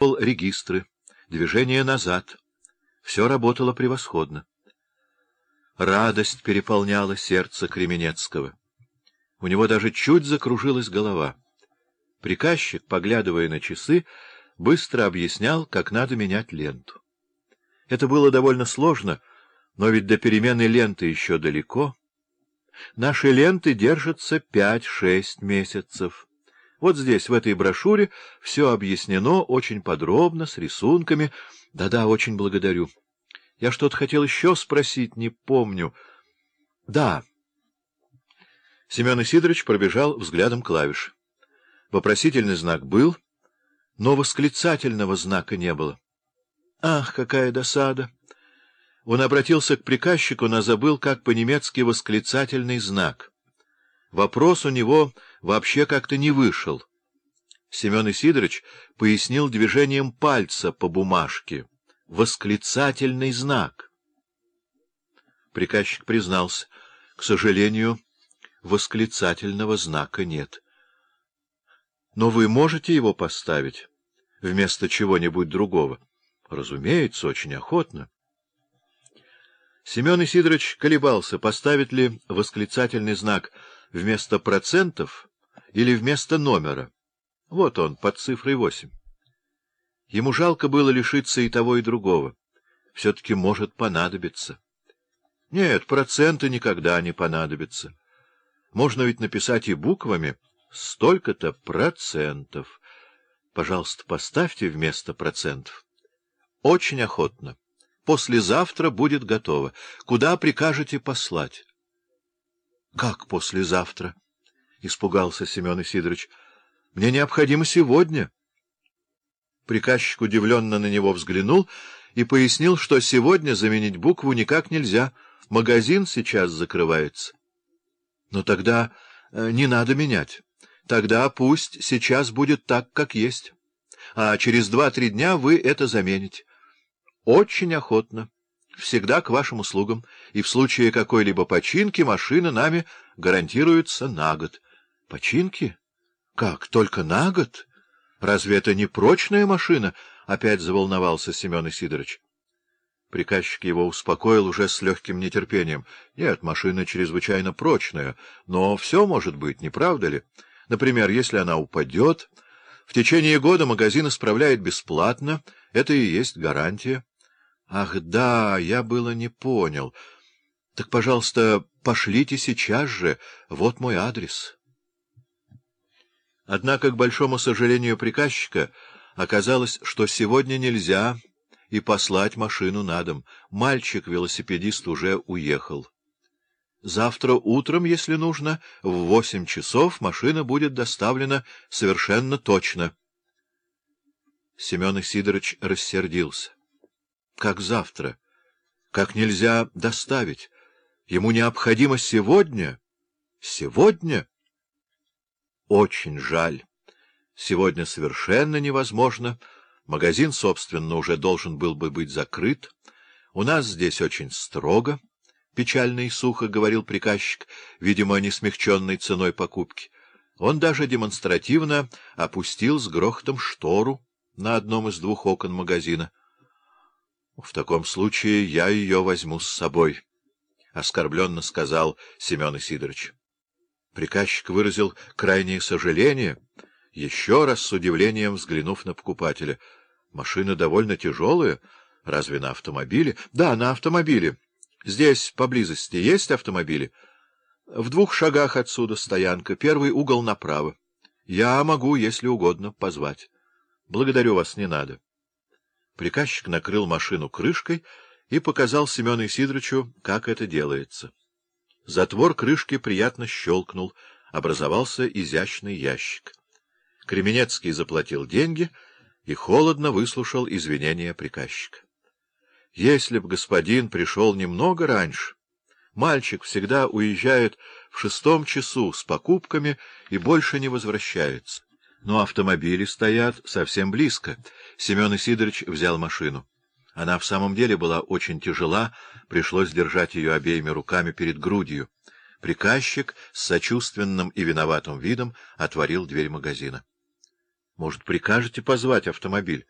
регистры, движение назад. Все работало превосходно. Радость переполняла сердце Кременецкого. У него даже чуть закружилась голова. Приказчик, поглядывая на часы, быстро объяснял, как надо менять ленту. Это было довольно сложно, но ведь до перемены ленты еще далеко. Наши ленты держатся пять-шесть месяцев. Вот здесь, в этой брошюре, все объяснено очень подробно, с рисунками. Да-да, очень благодарю. Я что-то хотел еще спросить, не помню. Да. Семен Исидорович пробежал взглядом клавиш. Вопросительный знак был, но восклицательного знака не было. Ах, какая досада! Он обратился к приказчику, но забыл, как по-немецки восклицательный знак. Вопрос у него вообще как-то не вышел. Семен Исидорович пояснил движением пальца по бумажке. Восклицательный знак. Приказчик признался. К сожалению, восклицательного знака нет. Но вы можете его поставить вместо чего-нибудь другого? Разумеется, очень охотно. Семен Исидорович колебался, поставить ли восклицательный знак вместо процентов или вместо номера. Вот он, под цифрой восемь. Ему жалко было лишиться и того, и другого. Все-таки может понадобиться. Нет, проценты никогда не понадобятся. Можно ведь написать и буквами столько-то процентов. Пожалуйста, поставьте вместо процентов. Очень охотно. Послезавтра будет готово. Куда прикажете послать? — Как послезавтра? — испугался Семен Исидорович. — Мне необходимо сегодня. Приказчик удивленно на него взглянул и пояснил, что сегодня заменить букву никак нельзя. Магазин сейчас закрывается. — Но тогда э, не надо менять. Тогда пусть сейчас будет так, как есть. А через два-три дня вы это замените. Очень охотно. Всегда к вашим услугам. И в случае какой-либо починки машина нами гарантируется на год. Починки? Как, только на год? Разве это не прочная машина? Опять заволновался Семен Исидорович. Приказчик его успокоил уже с легким нетерпением. Нет, машина чрезвычайно прочная, но все может быть, не правда ли? Например, если она упадет, в течение года магазин исправляет бесплатно, это и есть гарантия. Ах, да, я было не понял. Так, пожалуйста, пошлите сейчас же, вот мой адрес. Однако, к большому сожалению приказчика, оказалось, что сегодня нельзя и послать машину на дом. Мальчик-велосипедист уже уехал. Завтра утром, если нужно, в восемь часов машина будет доставлена совершенно точно. Семен Сидорович рассердился. — Как завтра? Как нельзя доставить? Ему необходимо сегодня? Сегодня? Очень жаль. Сегодня совершенно невозможно. Магазин, собственно, уже должен был бы быть закрыт. У нас здесь очень строго. — печально и сухо говорил приказчик, видимо, не смягченной ценой покупки. Он даже демонстративно опустил с грохотом штору на одном из двух окон магазина. — В таком случае я ее возьму с собой, — оскорбленно сказал Семен Исидорович. Приказчик выразил крайнее сожаление, еще раз с удивлением взглянув на покупателя. — Машина довольно тяжелая. Разве на автомобиле? — Да, на автомобиле. Здесь поблизости есть автомобили? В двух шагах отсюда стоянка, первый угол направо. Я могу, если угодно, позвать. Благодарю вас, не надо. Приказчик накрыл машину крышкой и показал Семену Сидоровичу, как это делается. Затвор крышки приятно щелкнул, образовался изящный ящик. Кременецкий заплатил деньги и холодно выслушал извинения приказчика. Если б господин пришел немного раньше, мальчик всегда уезжает в шестом часу с покупками и больше не возвращается. Но автомобили стоят совсем близко. Семен Исидорович взял машину. Она в самом деле была очень тяжела, пришлось держать ее обеими руками перед грудью. Приказчик с сочувственным и виноватым видом отворил дверь магазина. — Может, прикажете позвать автомобиль?